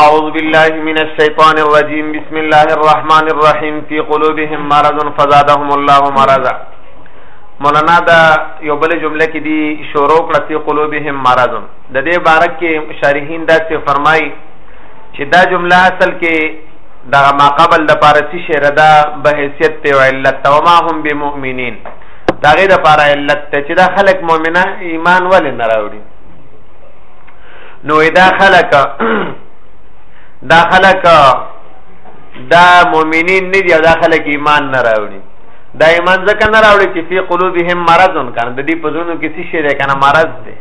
اعوذ بالله من الشیطان الرجیم بسم الله الرحمن الرحیم فی قلوبهم مرض فزادهم الله مرضا مولانا دا یو بل جمله کې دی شروع کړه فی قلوبهم مرض د دې بارک کې شارحین دا څه فرمایي چې دا جمله اصل کې دا ما قبل د پارسی شعر دا به حیثیت ته علت او ما هم بمؤمنین دا غیر لپاره علت ته چې دا خلک مؤمنه ایمان ولې نه راوړي نو دا خلک دا خلک دا مؤمنین نه دي دا خلک ایمان نه راوړي دا ایمان ځکه نه راوړي چې فی قلوبهم مرض کان د دې پزونو کې څه شی ده کنه مرض ده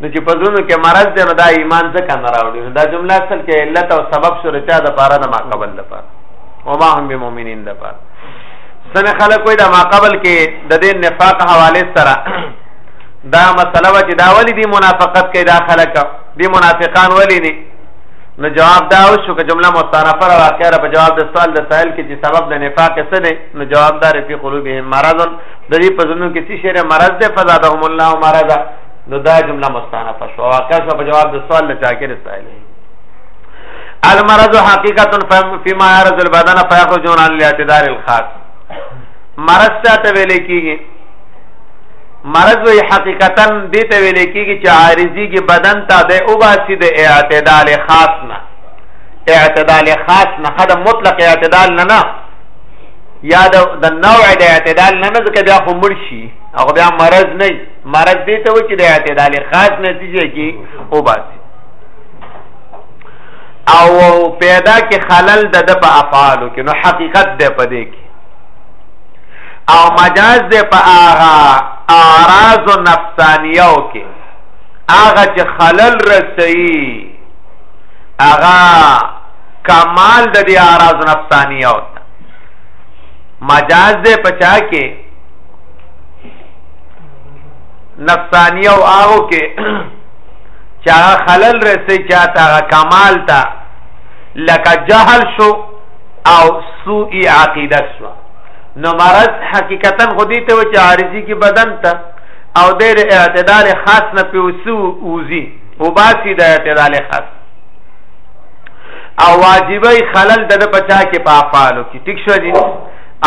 نو چې پزونو کې مرض ده نو دا ایمان ځکه نه راوړي دا جمله اصل کې علت او سبب سره چا د پاره د ما قبل لپاره و ما هم بمؤمنین لپاره سن خلک وای دا ما قبل کې د دې نفاق حواله سره دا مسله و چې دا ولی دی منافقت کوي دا خلک دی منافقان ولی نه نو جواب دا او شو که جمله مستانفه را واقع را په جواب د سوال د سائل کې چې سبب د نفاق څه دی نو جواب دار په قلوبهم مرض د دې په زنو کې څه شری مرض ده فزادهم الله مرض نو دا جمله مستانفه شو واقع شو په جواب د سوال نه چاکر سائل المرض حقیقت فيما يرز البدن فيخرجون عن الاعتدال الخاص مرض ته ویل کیږي مرض وی حقیقتا دې ته ویل کېږي چې عارضي کې بدن ته د اوباسي د اعتدال خاص نه اعتدال خاص نه خدای مطلق اعتدال نه نه یا د نوع د اعتدال نه نه ځکه بیا خو مړ شي او بیا مرض نه مرض دې ته و چې د اعتدال خاص نتیجه کې اوباسي او پیدا کې خلل د د په افعالو کې نو حقیقت ده په دې کې او مجاز دی په هغه اعراض نفسانیو کې هغه چې خلل رسي هغه کمال د دې اعراض نفسانیو مجاز دی په چا کې نفسانیه او هغه کې چې هغه خلل رسي چې هغه کمال ته لکه جهل شو او سوء عقیده شو نو مرض حقیقتا خودی ته چې عارضی کې بدن ته او د اعتدال خاص نه پیوسو اوزی او باسی د اعتدال خاص او واجبې خلل د پچا کې په افعالو کې ټیک شو دي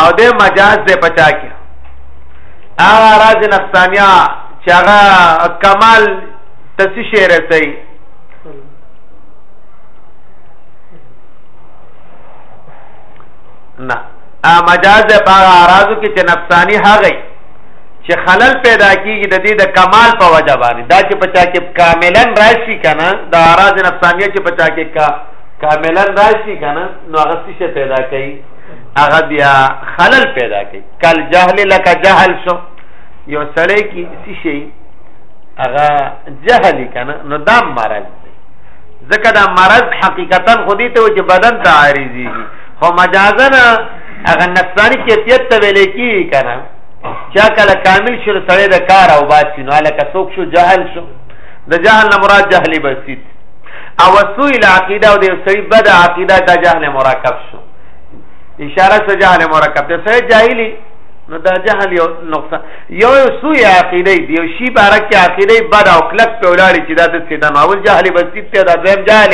او د مجاز د پچا کې هغه راز نفسانیا چې هغه کمال تسشه رسي نه مجاز ده په اعراضو کې چې نفسانی هغه چې خلل پیدا کیږي د دې د کمال په وجه باندې دا چې پچا کې کاملا راشي کنه د اعراض نفسانیه چې پچا کې کا کاملا راشي کنه نو هغه څه پیدا کوي هغه بیا خلل پیدا کوي کل جهل لک جهل شو یو سړی کې څه شي هغه جهل کنه نو دا مرض ځکه دا مرض حقیقتا خودی ته چې بدن ته عارضي خو مجازن هغه نقصانی کیفیت ته ویل کی کنه چا کله کامل شو سره د کار او باد شنو الکه څوک شو جهل شو د جهل نه مراد جهل بسیط او سوء العقیده او د سړي بد عقیده د جهل مرکب شو اشاره شو جهل مرکب ته سړي جاهلی نو دا جهل یو نقصان یو سوء عقیده دی یو شی بارک عقیده بد او کلک په ولاړی چې دا د سیدان اول جهل بسیط ته دا دویم جهل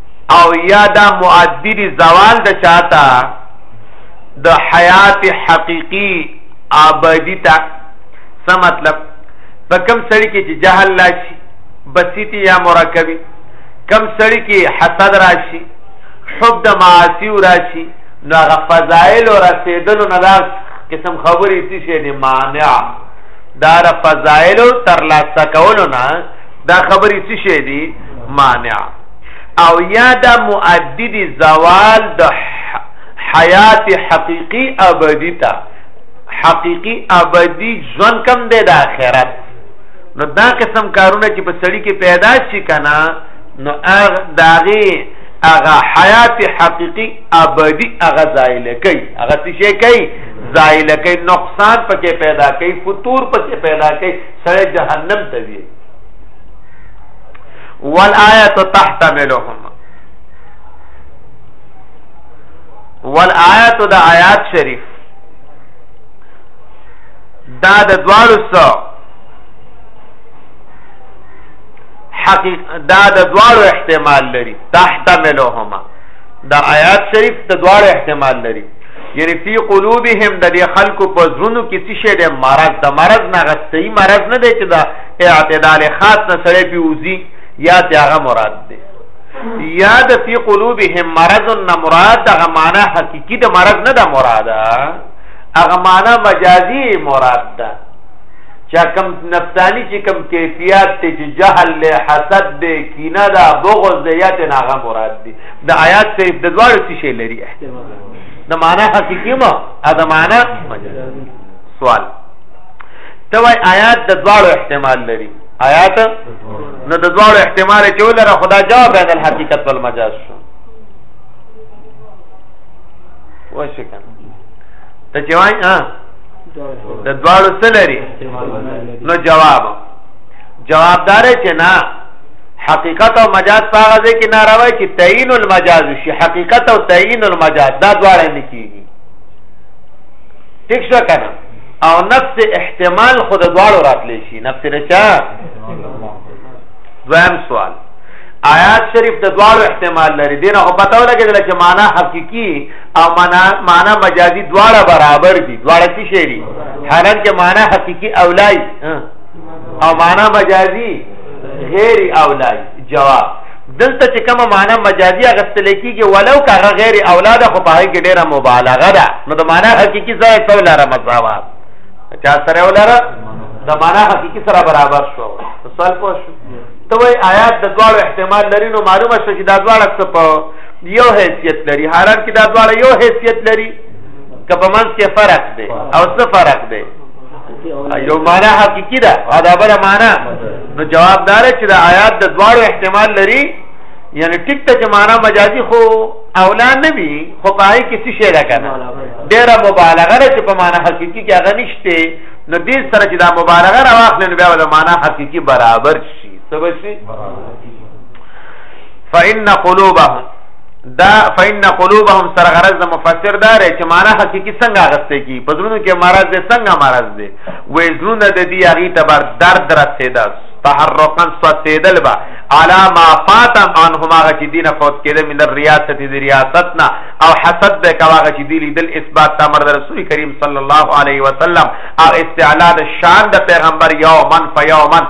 او یا دا معدی دی زوال د چاته د حیات حقیقی آبادی تا څه مطلب په کم سړی کې چې جهل راشي بسیتی یا مرکبی کم سړی کې حسد راشي حب د معاصی راشي نو هغه فضایل او رسیدلو نه دا قسم خبرې تی شي نه مانع دا د فضایل تر لاسه کولو نه دا خبرې تی شي دي مانع او یا دا مؤدی دی زوال د حیات حقیقی ابدی تا حقیقی ابدی ژوند کم دی د آخرت نو دا قسم کارونه چې په سړی کې پیدا شي کنه نو هغه داغي هغه حیات حقیقی ابدی هغه زایل کوي هغه څه کوي زایل کوي نقصان پکې پیدا کوي فطور پکې پیدا کوي سړی جهنم ته وي والآیت تحتملهم والآیت د آیات شریف دا د دوالو سو حقیق دا د دوالو احتمال لري تحتملهما دا آیات شریف د دوالو احتمال لري یعنی فی قلوبهم د دې خلکو په زړونو کې څه شی د مرض د مرض نه غستې مرض نه دی چې دا اعتدال خاص نه سړی پی وزي یا دغه مراد دی یا د فی قلوبهم مرض نه مراد دغه معنا حقيقي د مرض نه د مراد هغه معنا مجازي مراد ده چا کم نفسانی چې کم کیفیت ته چې جهل له حسد دی کینه دا بغض دی یا ته ناغه مراد دی د آیات شریف د دوړ څه شی لري د معنا حقيقي ما ا د معنا سوال ته وای آیات د دواړو احتمال لري آیات نو د دواړو احتمال چې ولره خدا جواب بین الحقیقت والمجاز شو وشه کنه ته چې وای ها د دواړو څه لري نو جواب جوابدار چې نه حقیقت او مجاز په هغه ځای کې ناروي چې تعین المجاز شي حقیقت او تعین المجاز دا دواړه نه کیږي ٹھیک شو کنه او نفس احتمال خود دواړو راتلی شي نفس رچا دویم سوال آیات شریف د دواړو احتمال لري دینه خو پته ولګیدل چې معنا حقيقي او معنا معنا مجازي دواړه برابر دي دواړه څه شي دي حالان کې معنا حقيقي اولای او معنا مجازي غیر اولای جواب دلته چې کومه معنا مجازي اغستل کیږي ولو کغه غیر اولاد خو په هغه کې ډیره مبالغه ده نو د معنا حقيقي ځای ته ولاره مساوات چا سره ولاره د معنا حقيقي سره برابر شو سوال پوه شو ته وای آیات د دواړو احتمال لري نو معلومه شو چې دا دواړه څه په یو حیثیت لري حالان کې دا دواړه یو حیثیت لري که په منځ کې فرق دی او څه فرق دی یو معنا حقيقي ده او دا بل معنا نو جواب دار چې دا آیات د دواړو احتمال لري یعنی ټیک ته چې معنا مجازي خو اولا نه وي خو پای کې څه شی راکنه ډېره مبالغه ده چې په معنا حقيقي کې هغه نشته نو دې سره چې دا مبالغه راوخلې نو بیا د معنا حقيقي برابر شي څه بشي فإن قلوبهم دا فإن قلوبهم سره غرض د مفسر دار چې معنا حقيقي څنګه غسته کی په زړونو کې مرض دې څنګه مرض دې وې زړونه د دې هغه تبر درد رسیدا تحرقا سوتیدل با علا ما فاتم عنهم هغه چې دینه فوت کېده من الریاست د ریاستنا او حسد به کواغه چې دی لیدل اثبات تا مرد رسول کریم صلی الله علیه وسلم او استعلا د شان د پیغمبر یومن فیومن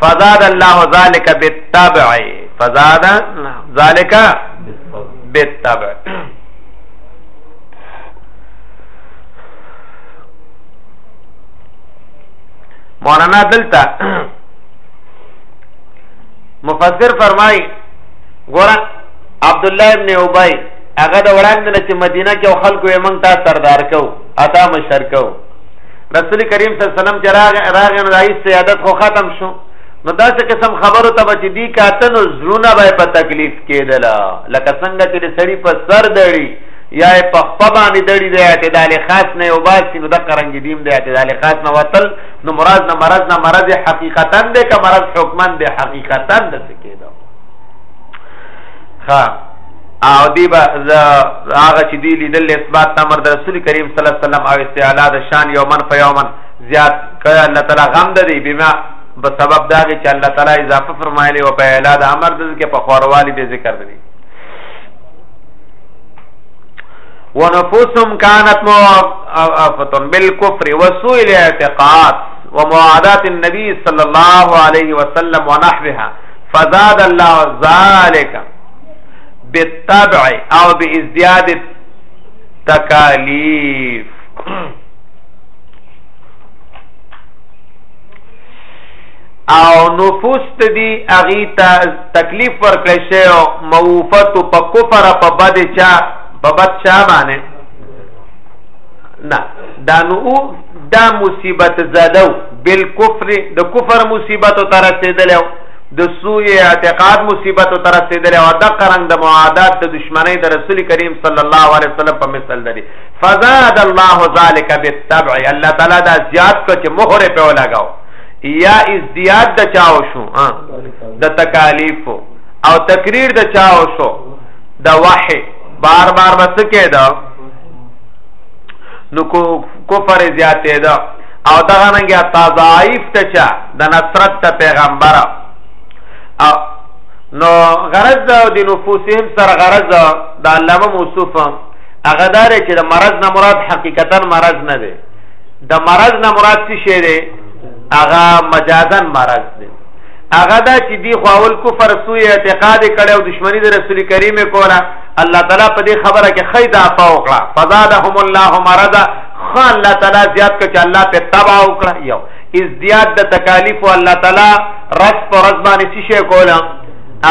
فزاد الله ذلك بالتبع فزاد ذلك بالتبع مولانا دلتا مفسر فرمای ګور عبد الله ابن ابي هغه د وړاندې چې مدینه کې خلکو یې مونږ ته سردار کو اتا مشر کو رسول کریم صلی الله علیه وسلم چې راغ راغ نو دای سیادت خو ختم شو نو داسې قسم خبرو ته بچ دی کاتنو زړونه به په تکلیف کېدل لکه څنګه چې سړی په سر دړي یا په خپل باندې دړي د اعتدال خاص نه او باسي نو د قرنګ دیم د اعتدال خاص نه وتل نو مراد نه مرض نه مرض حقیقتا ده که مرض حکمن ده حقیقتا ده څه کېدو ها او دی به هغه چې دی لیدل اثبات امر د رسول کریم صلی الله علیه وسلم او استعلا د شان یومن فیومن زیات کړه الله تعالی غم ده دی بما په سبب دا چې الله تعالی اضافه فرمایلی او په اعلا د امر د ذکر په خوروالي به ذکر دی ونفوسهم كانت موافه بالكفر وسوء الاعتقاد ومعادات النبي صلى الله عليه وسلم ونحوها فزاد الله ذلك بالطبع او بازدیاد تکالیف او نفوس ته دی اغي ته تکلیف ورکړی شی او موفت په کفر په بد چا په بد چا باندې نه دا نو دا مصیبت زادو بالکفر د کفر مصیبت تر رسیدلو د سوء اعتقاد مصیبت تر رسیدل او د قرنګ د معادات د دشمنی د رسول کریم صلی الله علیه وسلم په مثال دی فزاد الله ذلک بالتبع الله تعالی دا زیات کړ چې مهر په لگاو یا ازدیاد د چاو شو د تکالیف او تقریر د چاو شو د وحی بار بار بس کېده نو کو کفر زیاتې ده او دغه ننګه تضعیف ته چا د نصرت ته پیغمبر او نو غرض د نفوسهم سره غرض د علامه موصوف هغه دار چې د مرض نه مراد حقیقتا مرض نه دی د مرض نه مراد څه شی دی هغه مجازا مرض دی هغه دا چې دی خواول کفر سوی اعتقاد کړي او دشمنی د رسول کریم کوله الله تعالی په دې خبره کې خیدا پاوکړه فزادهم الله مرضا خو الله تعالی زیات کړ چې الله په تبع وکړه یو ازدیاد د تکالیف الله تعالی رس پر رس باندې څه شي کوله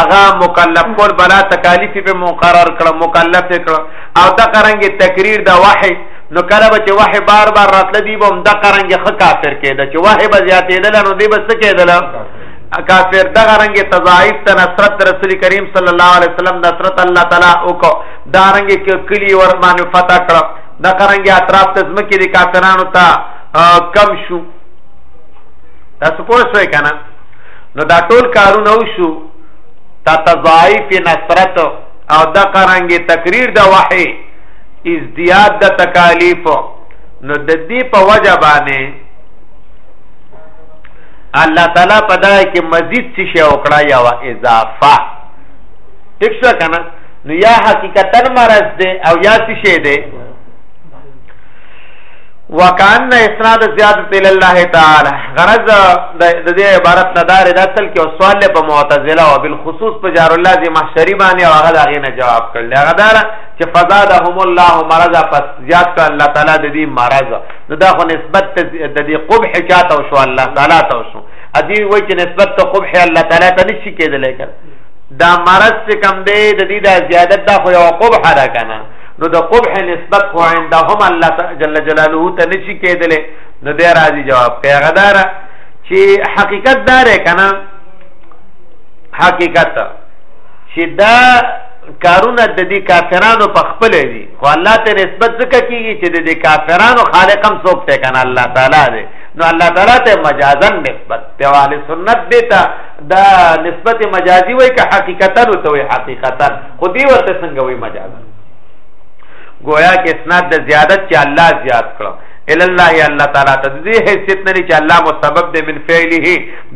اغا مکلف کول بلا تکالیف په مقرر کړه مکلف کړه او دا قرانګ تقریر دا وحی نو کله به چې وحی بار بار راتل دی بم دا قرانګ خ کافر کېده چې وحی به زیاتېدل نو دی بس کېدل کافر دغه رنګ تضاعیف ته نصرت رسول کریم صلی الله علیه وسلم نصرت الله تعالی وکړه دا رنګ کلی ور باندې فتح کړه دا قرنګي اطراف ته زمکه دي کافرانو ته کم شو تاسو پوه شئ کنه نو دا ټول کارونه وشو تا تضاعف نصرت او دا قرنګي تقریر د وحي ازدیاد د تکالیف نو د دې په وجه باندې الله تعالی په دای کې مزید څه شی وکړا یا اضافه ټیک څه کنه نو یا حقیقتا مرض دی او یا څه شی دی وکان اسناد زیادت ال الله تعالی غرض د دې عبارت نه دار د اصل کې او سوال په معتزله او بالخصوص په جار الله زی محشری باندې او هغه دغه نه جواب کړل هغه دار چې فزادهم الله مرض پس زیات کړ الله تعالی د دې مرض نو دا خو نسبت د دې قبح چاته او شو الله تعالی ته شو ادي وای چې نسبت ته قبح الله تعالی ته نشي کېدلی کړ دا مرض چې کم دی د دې د زیادت دا خو یو قبح را کنه نو د قبح نسبت خو عندهم الله جل جلاله ته نشي کېدل نو دې راځي جواب پیغدار چې حقیقت دار کنه حقیقت چې دا کارونه د دې کافرانو په خپل دي خو الله ته نسبت ځکه کیږي چې د دې کافرانو خالق هم څوک ته کنه الله تعالی دی نو الله تعالی ته مجازن نسبت دی او اهل سنت دیتا دا نسبت مجازي وای که حقیقتا نو ته وای حقیقتا خو دی ورته څنګه وای مجازا گویا کې اسناد د زیادت چې الله زیات کړو ال الله یا الله تعالی ته دې حیثیت نه چې الله مسبب دې من فعله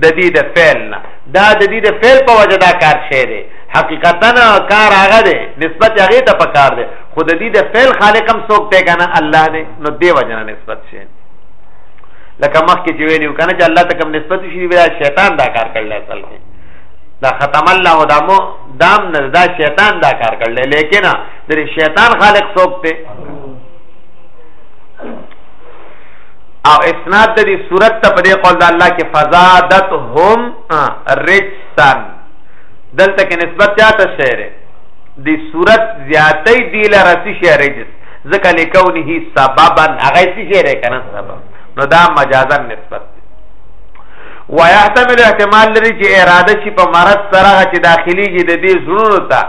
د دې د فعل نه دا د دې د فعل په وجه دا کار شی دی حقیقتا کار هغه دی نسبت هغه ته پکار دی خود دې د فعل خالقم څوک ته کنه الله دې نو دې وجه نه نسبت شي لکه مخکې چې ویلو کنه چې الله ته کوم نسبت شي بیا شیطان دا کار کړل اصل کې دا ختم الله دا مو دام نه دا شیطان دا کار کړل لیکن د شیطان خالق څوک ته او اسناد د دې صورت ته په دې قول د الله کې فزادت هم رجسن دلته کې نسبت چاته شعر دی صورت زیاتې دی لرسی شعر رجس ځکه لکونه سببا هغه څه شی دی کنه سبب نو دا مجازا نسبت دی ويحتمل احتمال لري چې اراده شي په مرض سره چې داخليږي د دې زړونو ته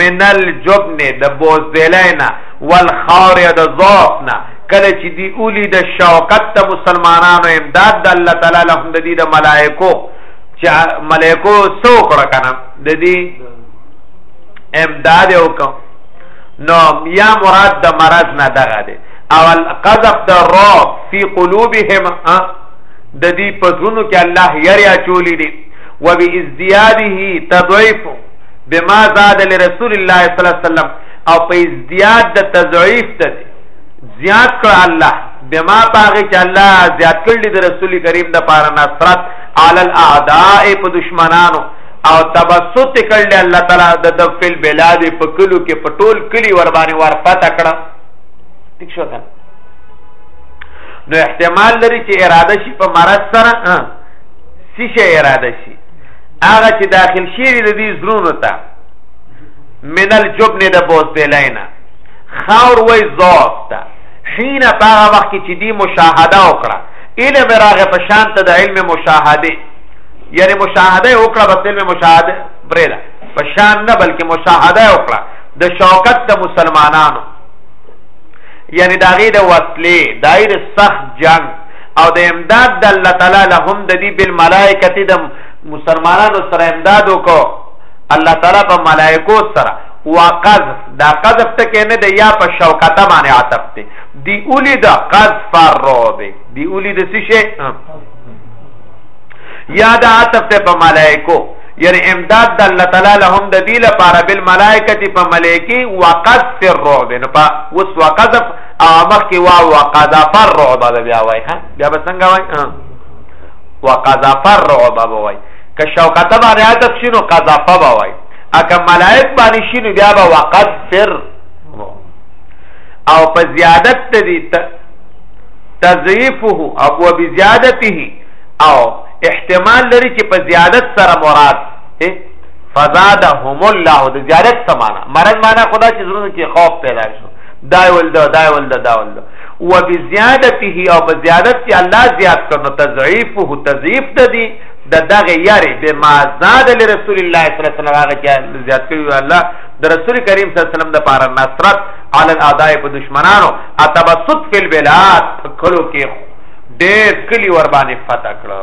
منل جبن د بوز دیلینا والخور د ضعفنا کله چې دی اولی د شوکت ته مسلمانانو امداد د الله تعالی له د دې د ملائکو چې ملائکو سو کړ کنه د دې امداد وکړه نو یا مراد د مرض نه دغه دی او القذف د رعب فی قلوبهم د دې پزونو کې الله یریا چولی دی و بی ازدیاده تضعیف بما زاد لرسول الله صلی الله علیه وسلم او په ازدیاد د تضعیف ته زیات کړ الله بما پاغه چې الله زیات کړل د رسول کریم د پاره نصرت علی الاعداء په دشمنانو او تبسط کړل الله تعالی د دفل بلاد په کلو کې په ټول کلی ور باندې ورپات کړه ٹھیک شو کنه نو احتمال لري چې اراده شي په مرض سره ها سی شي اراده شي هغه چې داخل شي د دې زرونو ته من الجبن د بوز بلینا خاور وای ضعف ته حين په هغه وخت کې چې دی مشاهده وکړه علم راغه په شان ته د علم مشاهده یعنی مشاهده وکړه بس علم مشاهده پرې ده په شان نه بلکې مشاهده وکړه د شوکت د مسلمانانو یعنی دا غي د وصلې دایر سخت جنگ او د امداد د الله تعالی لهم د دې بل ملائکه د مسلمانانو سره امداد وکړو الله تعالی په ملائکو سره وقذف دا قذف ته کې نه دی یا په شوکته باندې عاطف دی دی اولی دا قذف الرعب دی اولی د څه شي یا دا عطف ته په ملائکو یعنی امداد د الله تعالی لهم د دی لپاره بل ملائکتی په ملائکی وقذ فی الرعب نو په وس وقذ امخ کی وا وقذ فر رعب بیا وای ها بیا به څنګه وای ها وقذ فر رعب وای که شوکت باندې عادت شینو قذف به وای اګه ملائک باندې شینو بیا به وقذ فر او په زیادت دی تضعیفه او وبزیادته او احتمال لري چې په زیادت سره مراد فزادهم الله د زیادت سمانا مرض معنا خدا چې زړه کې خوف پیدا شو دا ول دا دا ول دا ول و بزیادته او په زیادت کې الله زیات کړو تضعیفه تضعیف د دې د دغه یاري به ما زاد لرسول الله صلی الله علیه وسلم هغه زیات کړو الله د رسول کریم صلی الله علیه وسلم د پاره نصرت علی الاعداء په دشمنانو اتبسط فی البلاد کلو کې ډېر کلی ور باندې فتح کړو